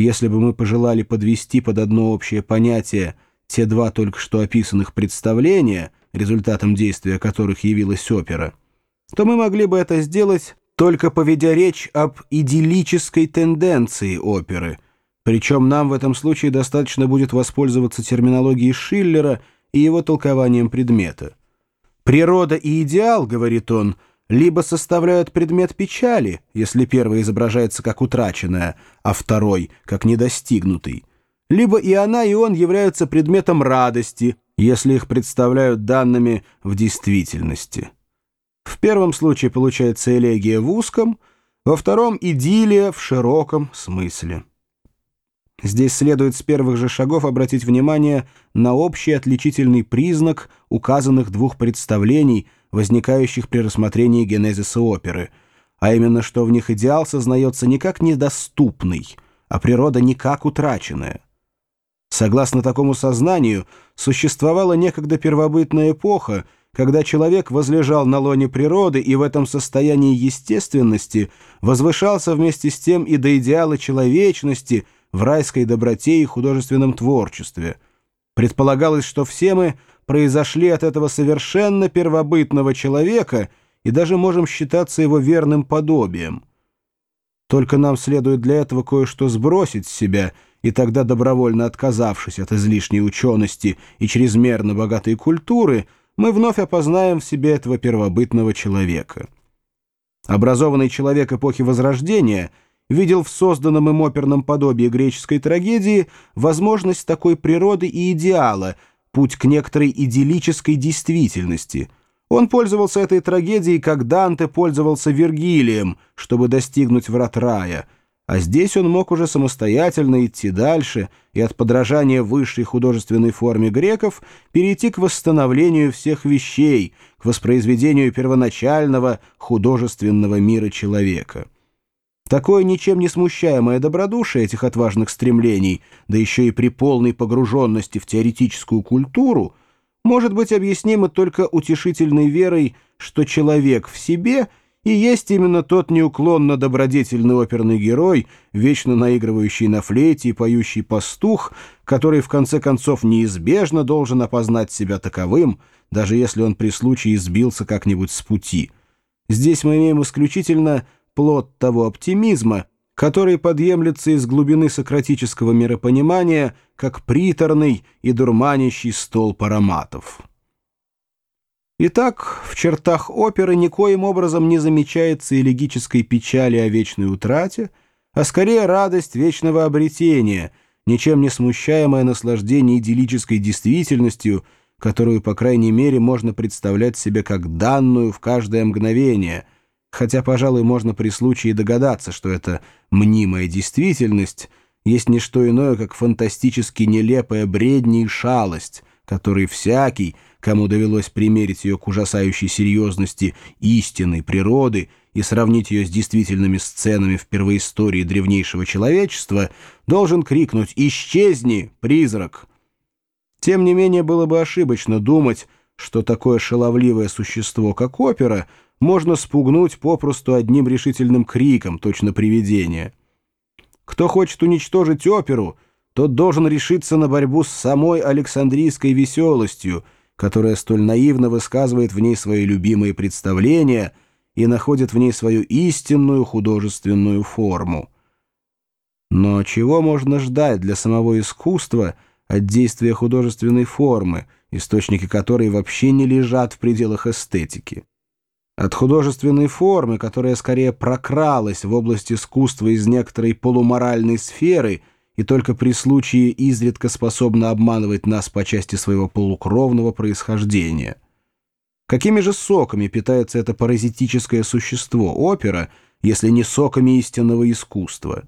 Если бы мы пожелали подвести под одно общее понятие те два только что описанных представления, результатом действия которых явилась опера, то мы могли бы это сделать, только поведя речь об идиллической тенденции оперы, причем нам в этом случае достаточно будет воспользоваться терминологией Шиллера и его толкованием предмета. «Природа и идеал, — говорит он, — либо составляют предмет печали, если первый изображается как утраченное, а второй — как недостигнутый, либо и она, и он являются предметом радости, если их представляют данными в действительности. В первом случае получается элегия в узком, во втором — идиллия в широком смысле. Здесь следует с первых же шагов обратить внимание на общий отличительный признак указанных двух представлений, возникающих при рассмотрении генезиса оперы, а именно, что в них идеал сознается не как недоступный, а природа не как утраченная. Согласно такому сознанию, существовала некогда первобытная эпоха, когда человек возлежал на лоне природы и в этом состоянии естественности возвышался вместе с тем и до идеала человечности – в райской доброте и художественном творчестве. Предполагалось, что все мы произошли от этого совершенно первобытного человека и даже можем считаться его верным подобием. Только нам следует для этого кое-что сбросить с себя, и тогда, добровольно отказавшись от излишней учености и чрезмерно богатой культуры, мы вновь опознаем в себе этого первобытного человека. Образованный человек эпохи Возрождения — видел в созданном им оперном подобии греческой трагедии возможность такой природы и идеала, путь к некоторой идиллической действительности. Он пользовался этой трагедией, как Данте пользовался Вергилием, чтобы достигнуть врат рая, а здесь он мог уже самостоятельно идти дальше и от подражания высшей художественной форме греков перейти к восстановлению всех вещей, к воспроизведению первоначального художественного мира человека. Такое ничем не смущаемое добродушие этих отважных стремлений, да еще и при полной погруженности в теоретическую культуру, может быть объяснимо только утешительной верой, что человек в себе и есть именно тот неуклонно добродетельный оперный герой, вечно наигрывающий на флейте и поющий пастух, который в конце концов неизбежно должен опознать себя таковым, даже если он при случае сбился как-нибудь с пути. Здесь мы имеем исключительно плод того оптимизма, который подъемлется из глубины сократического миропонимания, как приторный и дурманящий столб ароматов. Итак, в чертах оперы никоим образом не замечается элегической печали о вечной утрате, а скорее радость вечного обретения, ничем не смущаемое наслаждение идиллической действительностью, которую, по крайней мере, можно представлять себе как данную в каждое мгновение — хотя, пожалуй, можно при случае догадаться, что эта мнимая действительность есть не что иное, как фантастически нелепая бредни и шалость, которой всякий, кому довелось примерить ее к ужасающей серьезности истинной природы и сравнить ее с действительными сценами в первоистории древнейшего человечества, должен крикнуть «Исчезни, призрак!». Тем не менее, было бы ошибочно думать, что такое шаловливое существо, как опера, можно спугнуть попросту одним решительным криком, точно привидение. Кто хочет уничтожить оперу, тот должен решиться на борьбу с самой Александрийской веселостью, которая столь наивно высказывает в ней свои любимые представления и находит в ней свою истинную художественную форму. Но чего можно ждать для самого искусства от действия художественной формы, источники которой вообще не лежат в пределах эстетики? От художественной формы, которая скорее прокралась в область искусства из некоторой полуморальной сферы и только при случае изредка способна обманывать нас по части своего полукровного происхождения. Какими же соками питается это паразитическое существо, опера, если не соками истинного искусства?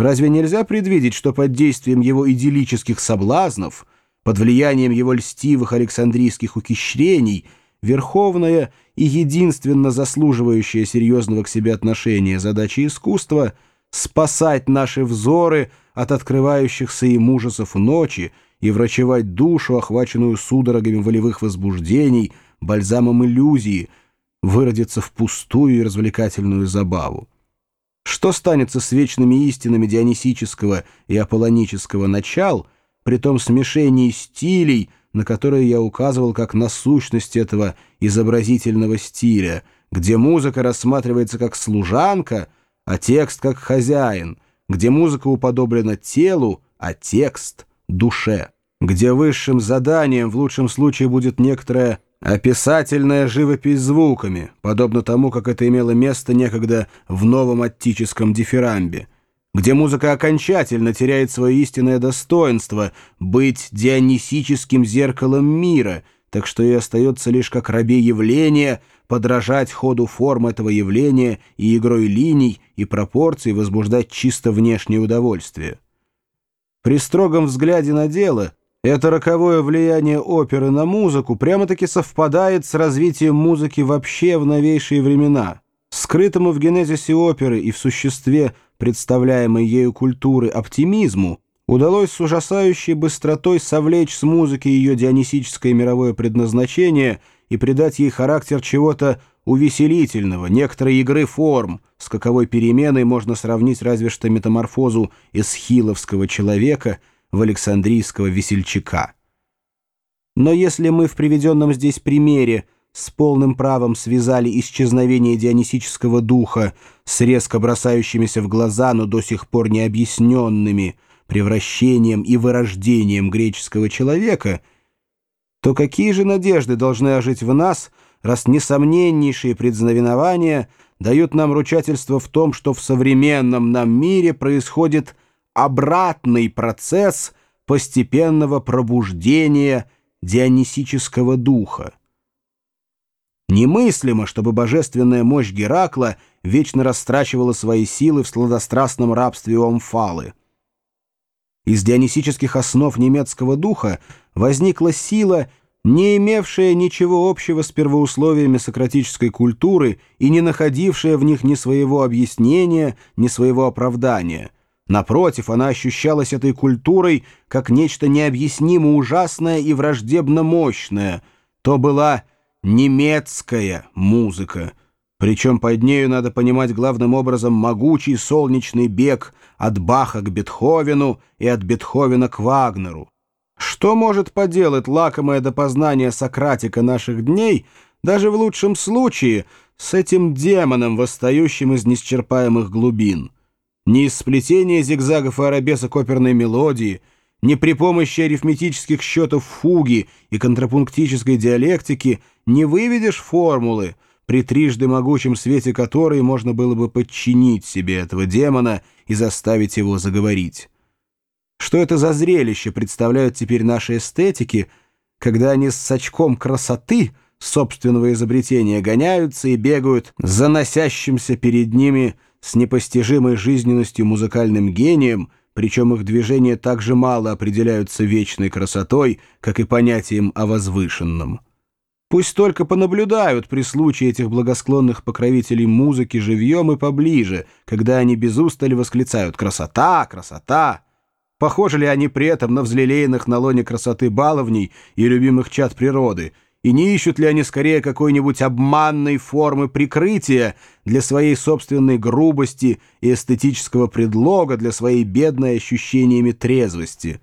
Разве нельзя предвидеть, что под действием его идиллических соблазнов, под влиянием его льстивых александрийских ухищрений – верховная и единственно заслуживающая серьезного к себе отношения задача искусства — спасать наши взоры от открывающихся им ужасов ночи и врачевать душу, охваченную судорогами волевых возбуждений, бальзамом иллюзии, выродиться в пустую и развлекательную забаву. Что станется с вечными истинами дионисического и аполлонического начал, при том смешении стилей, на которые я указывал как на сущность этого изобразительного стиля, где музыка рассматривается как служанка, а текст как хозяин, где музыка уподоблена телу, а текст — душе, где высшим заданием в лучшем случае будет некоторая Описательная живопись звуками, подобно тому, как это имело место некогда в новом аттическом дифирамбе, где музыка окончательно теряет свое истинное достоинство быть дионисическим зеркалом мира, так что и остается лишь как рабе явления подражать ходу форм этого явления и игрой линий и пропорций возбуждать чисто внешнее удовольствие. При строгом взгляде на дело — это роковое влияние оперы на музыку прямо-таки совпадает с развитием музыки вообще в новейшие времена. Скрытому в генезисе оперы и в существе представляемой ею культуры оптимизму удалось с ужасающей быстротой совлечь с музыки ее дионисическое мировое предназначение и придать ей характер чего-то увеселительного, некоторой игры форм, с каковой переменой можно сравнить разве что метаморфозу эсхиловского человека – в Александрийского весельчака. Но если мы в приведенном здесь примере с полным правом связали исчезновение дионисического духа с резко бросающимися в глаза, но до сих пор необъясненными превращением и вырождением греческого человека, то какие же надежды должны ожить в нас, раз несомненнейшие предзнаменования дают нам ручательство в том, что в современном нам мире происходит обратный процесс постепенного пробуждения дионисического духа. Немыслимо, чтобы божественная мощь Геракла вечно растрачивала свои силы в сладострастном рабстве у Амфалы. Из дионисических основ немецкого духа возникла сила, не имевшая ничего общего с первоусловиями сократической культуры и не находившая в них ни своего объяснения, ни своего оправдания — Напротив, она ощущалась этой культурой как нечто необъяснимо ужасное и враждебно мощное. То была немецкая музыка. Причем под нею надо понимать главным образом могучий солнечный бег от Баха к Бетховену и от Бетховена к Вагнеру. Что может поделать лакомое до познания Сократика наших дней, даже в лучшем случае, с этим демоном, восстающим из неисчерпаемых глубин? Ни из сплетения зигзагов и арабесок оперной мелодии, ни при помощи арифметических счетов фуги и контрапунктической диалектики не выведешь формулы, при трижды могучем свете которой можно было бы подчинить себе этого демона и заставить его заговорить. Что это за зрелище представляют теперь наши эстетики, когда они с очком красоты собственного изобретения гоняются и бегают заносящимся перед ними с непостижимой жизненностью музыкальным гением, причем их движения так же мало определяются вечной красотой, как и понятием о возвышенном. Пусть только понаблюдают при случае этих благосклонных покровителей музыки живьем и поближе, когда они без устали восклицают «Красота! Красота!». Похожи ли они при этом на взлелеянных на лоне красоты баловней и любимых чад природы – и не ищут ли они скорее какой-нибудь обманной формы прикрытия для своей собственной грубости и эстетического предлога для своей бедной ощущениями трезвости?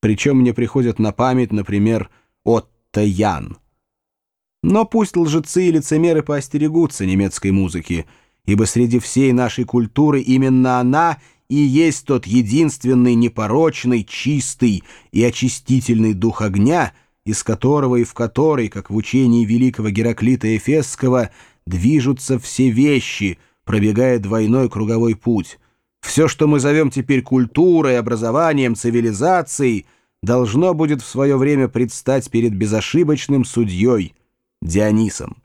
Причем мне приходят на память, например, Отто Ян. Но пусть лжецы и лицемеры поостерегутся немецкой музыки, ибо среди всей нашей культуры именно она и есть тот единственный непорочный, чистый и очистительный дух огня — из которого и в который, как в учении великого Гераклита Эфесского, движутся все вещи, пробегая двойной круговой путь. Все, что мы зовем теперь культурой, образованием, цивилизацией, должно будет в свое время предстать перед безошибочным судьей Дионисом.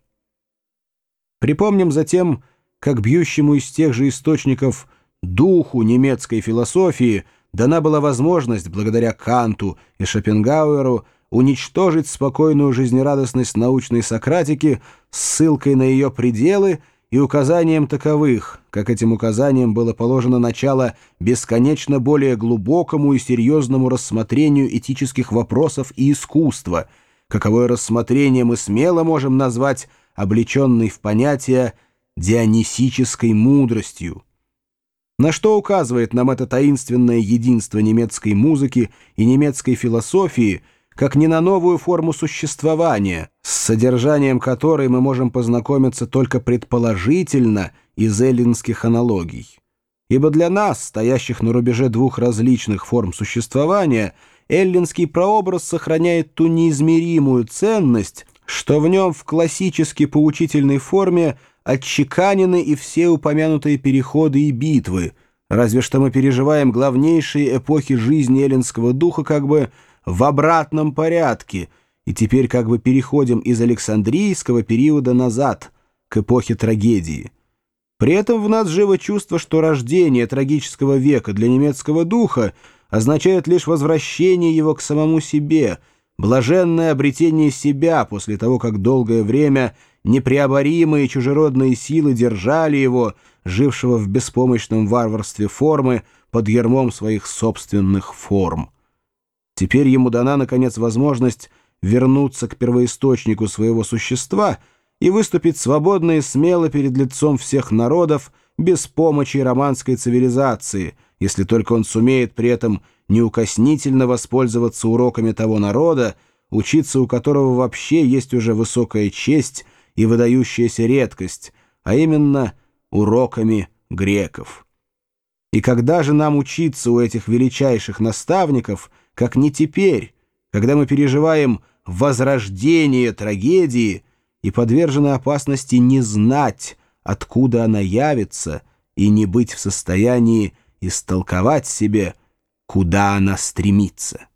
Припомним затем, как бьющему из тех же источников духу немецкой философии дана была возможность, благодаря Канту и Шопенгауэру, уничтожить спокойную жизнерадостность научной Сократики ссылкой на ее пределы и указанием таковых, как этим указанием было положено начало бесконечно более глубокому и серьезному рассмотрению этических вопросов и искусства, каковое рассмотрение мы смело можем назвать облеченной в понятие дионисической мудростью. На что указывает нам это таинственное единство немецкой музыки и немецкой философии, как не на новую форму существования, с содержанием которой мы можем познакомиться только предположительно из эллинских аналогий. Ибо для нас, стоящих на рубеже двух различных форм существования, эллинский прообраз сохраняет ту неизмеримую ценность, что в нем в классически поучительной форме отчеканены и все упомянутые переходы и битвы, разве что мы переживаем главнейшие эпохи жизни эллинского духа как бы в обратном порядке, и теперь как бы переходим из Александрийского периода назад, к эпохе трагедии. При этом в нас живо чувство, что рождение трагического века для немецкого духа означает лишь возвращение его к самому себе, блаженное обретение себя после того, как долгое время непреоборимые чужеродные силы держали его, жившего в беспомощном варварстве формы, под ермом своих собственных форм. Теперь ему дана, наконец, возможность вернуться к первоисточнику своего существа — и выступить свободно и смело перед лицом всех народов без помощи романской цивилизации, если только он сумеет при этом неукоснительно воспользоваться уроками того народа, учиться у которого вообще есть уже высокая честь и выдающаяся редкость, а именно уроками греков. И когда же нам учиться у этих величайших наставников, как не теперь, когда мы переживаем возрождение трагедии – и подвержены опасности не знать, откуда она явится, и не быть в состоянии истолковать себе, куда она стремится.